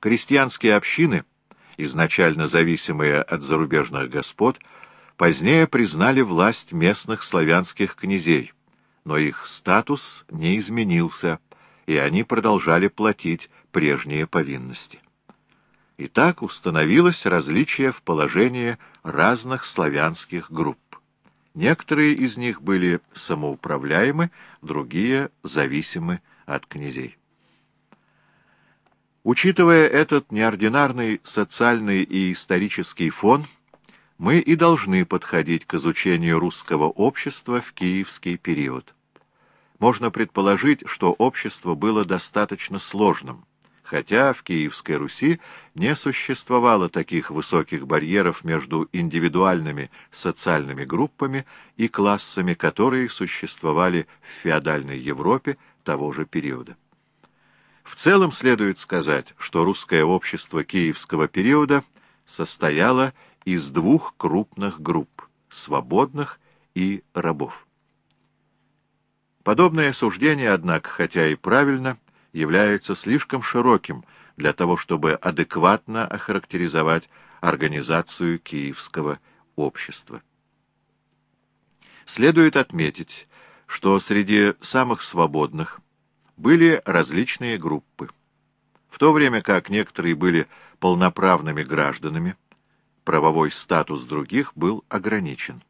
Крестьянские общины, изначально зависимые от зарубежных господ, позднее признали власть местных славянских князей, но их статус не изменился, и они продолжали платить прежние повинности. И так установилось различие в положении разных славянских групп. Некоторые из них были самоуправляемы, другие зависимы от князей. Учитывая этот неординарный социальный и исторический фон, мы и должны подходить к изучению русского общества в киевский период. Можно предположить, что общество было достаточно сложным, хотя в Киевской Руси не существовало таких высоких барьеров между индивидуальными социальными группами и классами, которые существовали в феодальной Европе того же периода. В целом следует сказать, что русское общество киевского периода состояло из двух крупных групп – свободных и рабов. Подобное суждение, однако, хотя и правильно, является слишком широким для того, чтобы адекватно охарактеризовать организацию киевского общества. Следует отметить, что среди самых свободных были различные группы. В то время как некоторые были полноправными гражданами, правовой статус других был ограничен.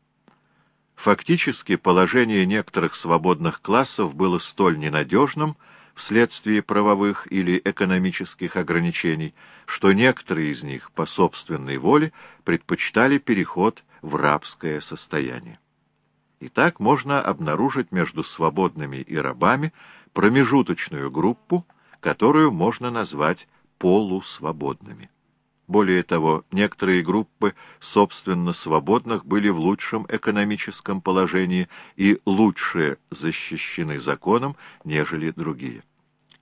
Фактически положение некоторых свободных классов было столь ненадежным вследствие правовых или экономических ограничений, что некоторые из них по собственной воле предпочитали переход в рабское состояние. И так можно обнаружить между свободными и рабами промежуточную группу, которую можно назвать полусвободными. Более того, некоторые группы собственно свободных были в лучшем экономическом положении и лучше защищены законом, нежели другие.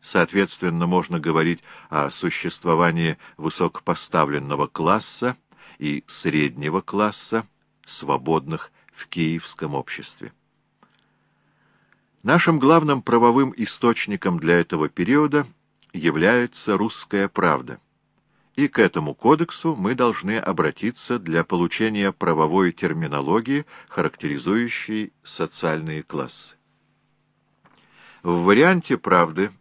Соответственно, можно говорить о существовании высокопоставленного класса и среднего класса, свободных в киевском обществе. Нашим главным правовым источником для этого периода является «Русская правда» и к этому кодексу мы должны обратиться для получения правовой терминологии, характеризующей социальные классы. В варианте «Правды»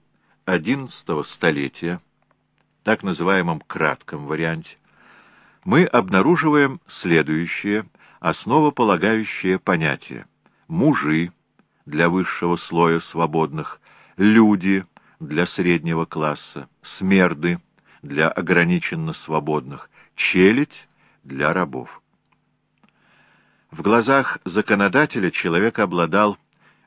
XI столетия, так называемом кратком варианте, мы обнаруживаем следующее основополагающее понятие «мужи» для высшего слоя свободных, «люди» для среднего класса, «смерды» для ограниченно свободных, челядь для рабов. В глазах законодателя человек обладал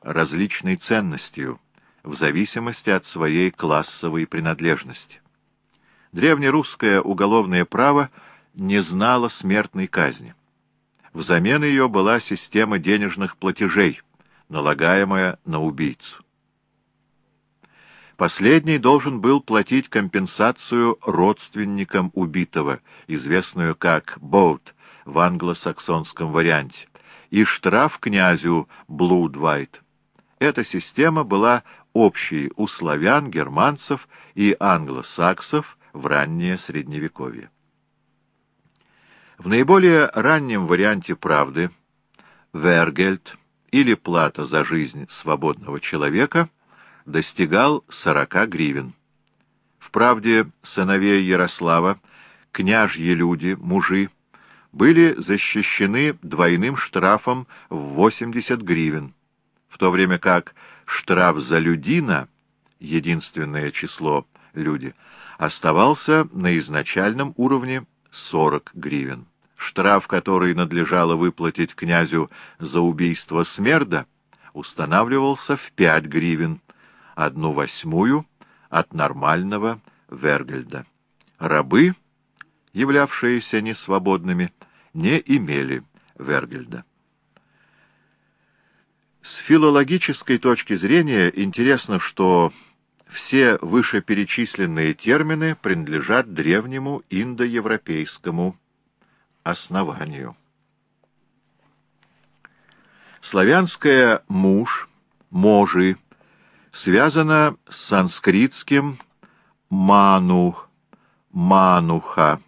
различной ценностью в зависимости от своей классовой принадлежности. Древнерусское уголовное право не знало смертной казни. Взамен ее была система денежных платежей, налагаемая на убийцу. Последний должен был платить компенсацию родственникам убитого, известную как «боут» в англосаксонском варианте, и штраф князю «блудвайт». Эта система была общей у славян, германцев и англосаксов в раннее Средневековье. В наиболее раннем варианте правды «вергельд» или «плата за жизнь свободного человека» достигал 40 гривен. В правде сыновей Ярослава, княжьи люди, мужи, были защищены двойным штрафом в 80 гривен, в то время как штраф за людина, единственное число люди, оставался на изначальном уровне 40 гривен. Штраф, который надлежало выплатить князю за убийство Смерда, устанавливался в 5 гривен, одну восьмую от нормального Вергельда. Рабы, являвшиеся несвободными, не имели Вергельда. С филологической точки зрения интересно, что все вышеперечисленные термины принадлежат древнему индоевропейскому основанию. Славянское «муж», «можи», связано с санскритским «ману», Мануха.